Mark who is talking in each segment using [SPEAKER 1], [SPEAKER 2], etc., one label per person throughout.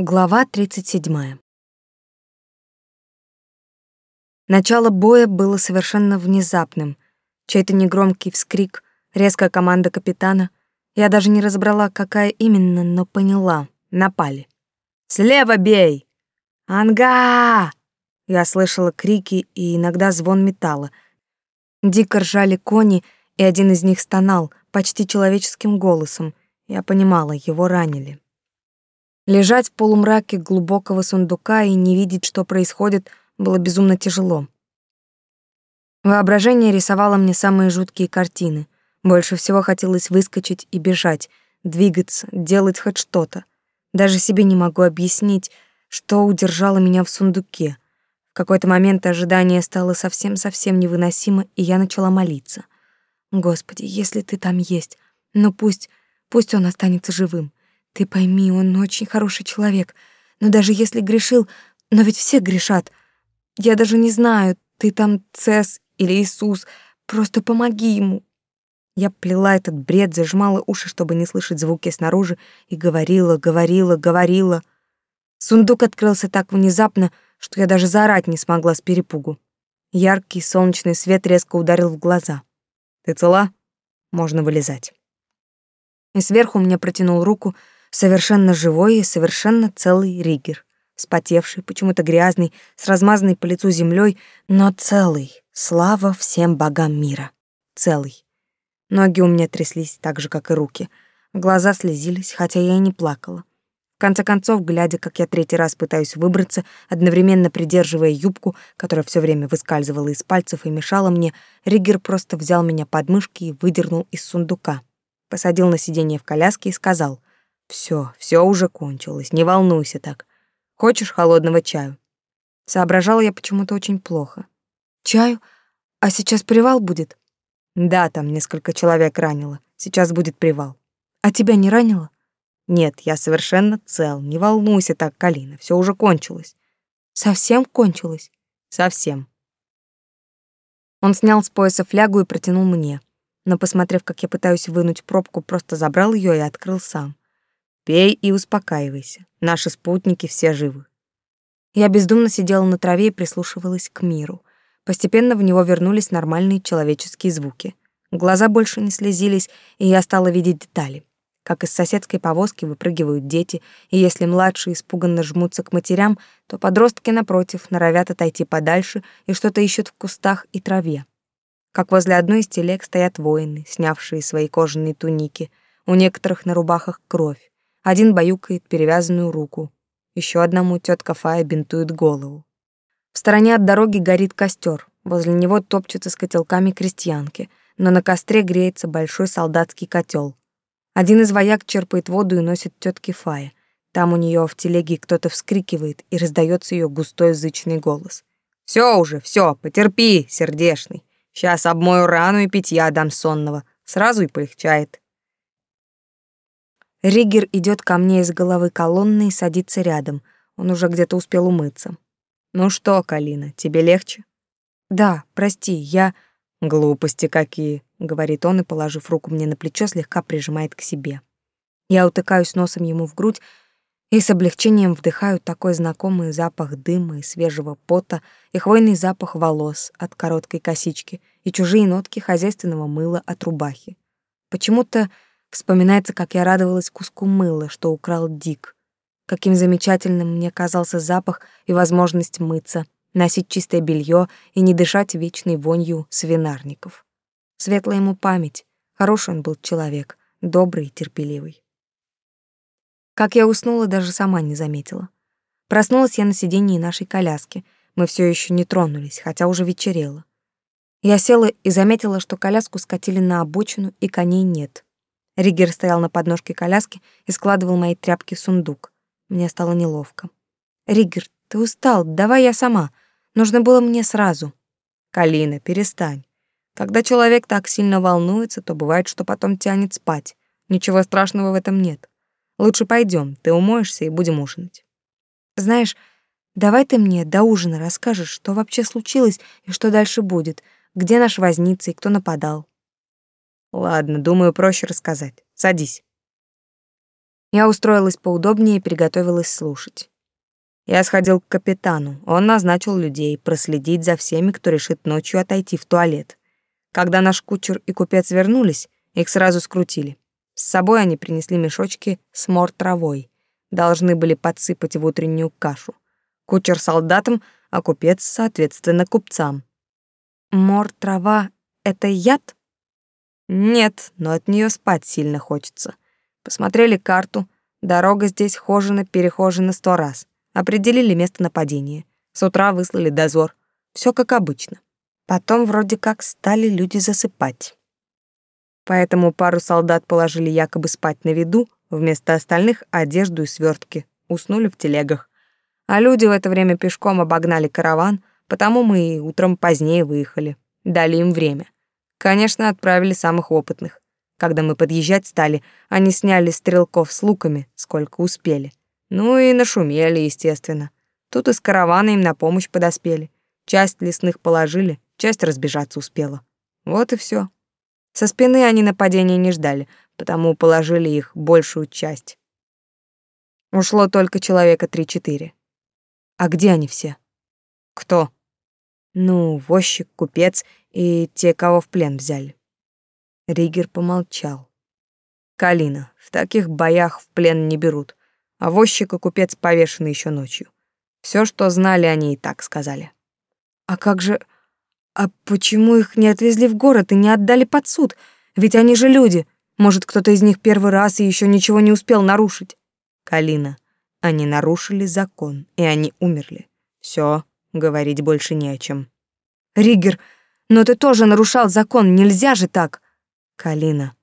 [SPEAKER 1] Глава 37. Начало боя было совершенно внезапным. Чей-то негромкий вскрик, резкая команда капитана. Я даже не разобрала, какая именно, но поняла. Напали. «Слева бей!» «Анга!» Я слышала крики и иногда звон металла. Дико ржали кони, и один из них стонал, почти человеческим голосом. Я понимала, его ранили. Лежать в полумраке глубокого сундука и не видеть, что происходит, было безумно тяжело. Воображение рисовало мне самые жуткие картины. Больше всего хотелось выскочить и бежать, двигаться, делать хоть что-то. Даже себе не могу объяснить, что удержало меня в сундуке. В какой-то момент ожидание стало совсем-совсем невыносимо, и я начала молиться. «Господи, если ты там есть, ну пусть, пусть он останется живым. Ты пойми, он очень хороший человек. Но даже если грешил, но ведь все грешат. Я даже не знаю, ты там Цес или Иисус, просто помоги ему. Я плела этот бред, зажимала уши, чтобы не слышать звуки снаружи, и говорила, говорила, говорила. Сундук открылся так внезапно, что я даже заорать не смогла с перепугу. Яркий солнечный свет резко ударил в глаза. «Ты цела? Можно вылезать». И сверху мне протянул руку, Совершенно живой и совершенно целый Ригер. Спотевший, почему-то грязный, с размазанной по лицу землей, но целый. Слава всем богам мира. Целый. Ноги у меня тряслись так же, как и руки. Глаза слезились, хотя я и не плакала. В конце концов, глядя, как я третий раз пытаюсь выбраться, одновременно придерживая юбку, которая все время выскальзывала из пальцев и мешала мне, Ригер просто взял меня под мышки и выдернул из сундука. Посадил на сиденье в коляске и сказал: все, все уже кончилось, не волнуйся так. Хочешь холодного чаю? Соображала я почему-то очень плохо. Чаю? А сейчас привал будет? Да, там несколько человек ранило. Сейчас будет привал. А тебя не ранило? Нет, я совершенно цел. Не волнуйся так, Калина, все уже кончилось. Совсем кончилось? Совсем. Он снял с пояса флягу и протянул мне, но, посмотрев, как я пытаюсь вынуть пробку, просто забрал ее и открыл сам. Пей и успокаивайся. Наши спутники все живы. Я бездумно сидела на траве и прислушивалась к миру. Постепенно в него вернулись нормальные человеческие звуки. Глаза больше не слезились, и я стала видеть детали. Как из соседской повозки выпрыгивают дети, и если младшие испуганно жмутся к матерям, то подростки, напротив, норовят отойти подальше и что-то ищут в кустах и траве. Как возле одной из телег стоят воины, снявшие свои кожаные туники. У некоторых на рубахах кровь. Один баюкает перевязанную руку. Еще одному тетка Фая бинтует голову. В стороне от дороги горит костер. Возле него топчутся с котелками крестьянки, но на костре греется большой солдатский котел. Один из вояк черпает воду и носит тетке Фае. Там у нее в телеге кто-то вскрикивает, и раздается ее густой зычный голос. Все уже, все, потерпи, сердешный. Сейчас обмою рану и питья дам сонного. Сразу и полегчает. Ригер идет ко мне из головы колонны и садится рядом. Он уже где-то успел умыться. «Ну что, Калина, тебе легче?» «Да, прости, я...» «Глупости какие», — говорит он и, положив руку мне на плечо, слегка прижимает к себе. Я утыкаюсь носом ему в грудь и с облегчением вдыхаю такой знакомый запах дыма и свежего пота, и хвойный запах волос от короткой косички, и чужие нотки хозяйственного мыла от рубахи. Почему-то Вспоминается, как я радовалась куску мыла, что украл Дик. Каким замечательным мне казался запах и возможность мыться, носить чистое белье и не дышать вечной вонью свинарников. Светлая ему память. Хороший он был человек, добрый и терпеливый. Как я уснула, даже сама не заметила. Проснулась я на сиденье нашей коляски. Мы все еще не тронулись, хотя уже вечерело. Я села и заметила, что коляску скатили на обочину, и коней нет. Ригер стоял на подножке коляски и складывал мои тряпки в сундук. Мне стало неловко. «Ригер, ты устал, давай я сама. Нужно было мне сразу». «Калина, перестань. Когда человек так сильно волнуется, то бывает, что потом тянет спать. Ничего страшного в этом нет. Лучше пойдем, ты умоешься и будем ужинать». «Знаешь, давай ты мне до ужина расскажешь, что вообще случилось и что дальше будет, где наш возница и кто нападал». Ладно, думаю, проще рассказать. Садись. Я устроилась поудобнее и приготовилась слушать. Я сходил к капитану. Он назначил людей проследить за всеми, кто решит ночью отойти в туалет. Когда наш кучер и купец вернулись, их сразу скрутили. С собой они принесли мешочки с мор-травой. Должны были подсыпать в утреннюю кашу. Кучер солдатам, а купец, соответственно, купцам. Мор-трава — это яд? Нет, но от нее спать сильно хочется. Посмотрели карту. Дорога здесь хожена-перехожена сто раз. Определили место нападения. С утра выслали дозор. Все как обычно. Потом вроде как стали люди засыпать. Поэтому пару солдат положили якобы спать на виду, вместо остальных — одежду и свертки. Уснули в телегах. А люди в это время пешком обогнали караван, потому мы утром позднее выехали. Дали им время. Конечно, отправили самых опытных. Когда мы подъезжать стали, они сняли стрелков с луками, сколько успели. Ну и нашумели, естественно. Тут из каравана им на помощь подоспели. Часть лесных положили, часть разбежаться успела. Вот и все. Со спины они нападения не ждали, потому положили их большую часть. Ушло только человека три-четыре. А где они все? Кто? Ну, возчик, купец и те, кого в плен взяли. Ригер помолчал. Калина, в таких боях в плен не берут, а возчик и купец повешены еще ночью. Все, что знали, они и так сказали. А как же... А почему их не отвезли в город и не отдали под суд? Ведь они же люди. Может, кто-то из них первый раз и еще ничего не успел нарушить? Калина, они нарушили закон, и они умерли. Все, говорить больше не о чем. Ригер, но ты тоже нарушал закон, нельзя же так. Калина,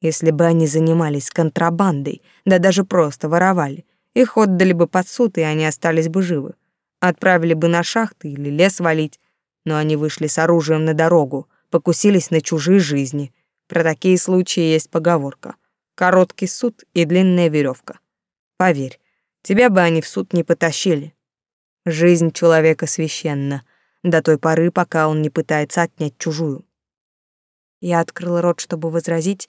[SPEAKER 1] если бы они занимались контрабандой, да даже просто воровали, их отдали бы под суд, и они остались бы живы. Отправили бы на шахты или лес валить, но они вышли с оружием на дорогу, покусились на чужие жизни. Про такие случаи есть поговорка. Короткий суд и длинная веревка. Поверь, тебя бы они в суд не потащили. Жизнь человека священна, до той поры, пока он не пытается отнять чужую. Я открыла рот, чтобы возразить,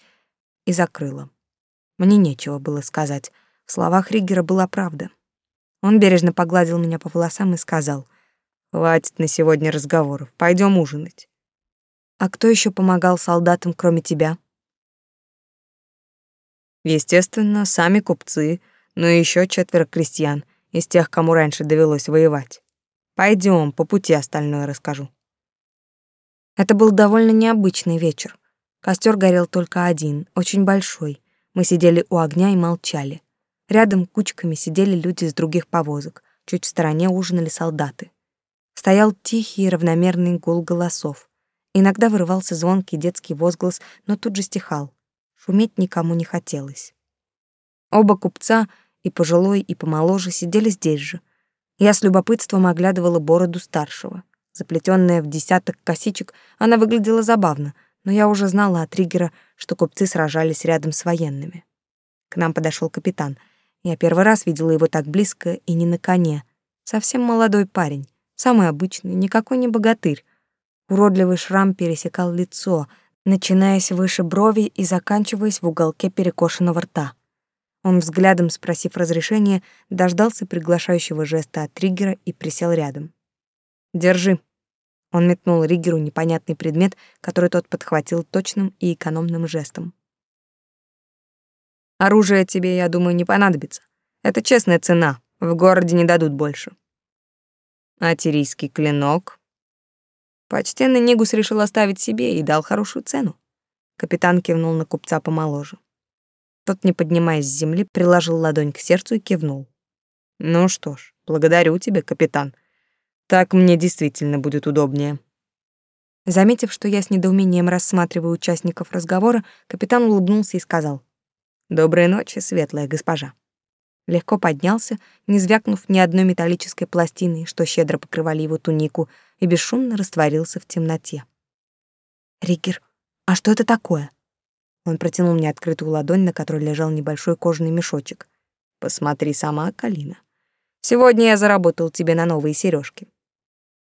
[SPEAKER 1] и закрыла. Мне нечего было сказать. В словах Риггера была правда. Он бережно погладил меня по волосам и сказал, Хватит на сегодня разговоров. Пойдем ужинать. А кто еще помогал солдатам, кроме тебя? Естественно, сами купцы, но еще четверо крестьян из тех, кому раньше довелось воевать. Пойдем, по пути остальное расскажу. Это был довольно необычный вечер. Костер горел только один, очень большой. Мы сидели у огня и молчали. Рядом кучками сидели люди из других повозок. Чуть в стороне ужинали солдаты. Стоял тихий и равномерный гул голосов. Иногда вырывался звонкий детский возглас, но тут же стихал. Шуметь никому не хотелось. Оба купца, и пожилой, и помоложе, сидели здесь же. Я с любопытством оглядывала бороду старшего. Заплетенная в десяток косичек, она выглядела забавно, но я уже знала от Триггера, что купцы сражались рядом с военными. К нам подошел капитан. Я первый раз видела его так близко и не на коне. Совсем молодой парень. Самый обычный, никакой не богатырь. Уродливый шрам пересекал лицо, начинаясь выше брови и заканчиваясь в уголке перекошенного рта. Он взглядом, спросив разрешения, дождался приглашающего жеста от триггера и присел рядом. «Держи». Он метнул Риггеру непонятный предмет, который тот подхватил точным и экономным жестом. «Оружие тебе, я думаю, не понадобится. Это честная цена, в городе не дадут больше». А тирийский клинок? Почтенный Нигус решил оставить себе и дал хорошую цену. Капитан кивнул на купца помоложе. Тот, не поднимаясь с земли, приложил ладонь к сердцу и кивнул. «Ну что ж, благодарю тебя, капитан. Так мне действительно будет удобнее». Заметив, что я с недоумением рассматриваю участников разговора, капитан улыбнулся и сказал. «Доброй ночи, светлая госпожа» легко поднялся, не звякнув ни одной металлической пластины, что щедро покрывали его тунику, и бесшумно растворился в темноте. «Риггер, а что это такое?» Он протянул мне открытую ладонь, на которой лежал небольшой кожаный мешочек. «Посмотри сама, Калина. Сегодня я заработал тебе на новые сережки.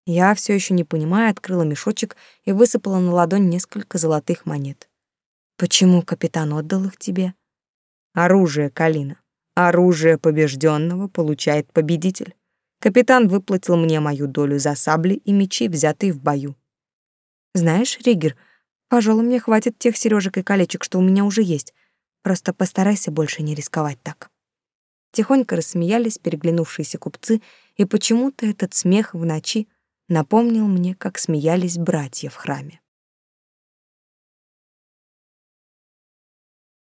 [SPEAKER 1] Я, все еще не понимая, открыла мешочек и высыпала на ладонь несколько золотых монет. «Почему капитан отдал их тебе?» Оружие, Калина. Оружие побежденного получает победитель. Капитан выплатил мне мою долю за сабли и мечи, взятые в бою. Знаешь, Ригер, пожалуй, мне хватит тех сережек и колечек, что у меня уже есть. Просто постарайся больше не рисковать так. Тихонько рассмеялись переглянувшиеся купцы, и почему-то этот смех в ночи напомнил мне, как смеялись братья в храме.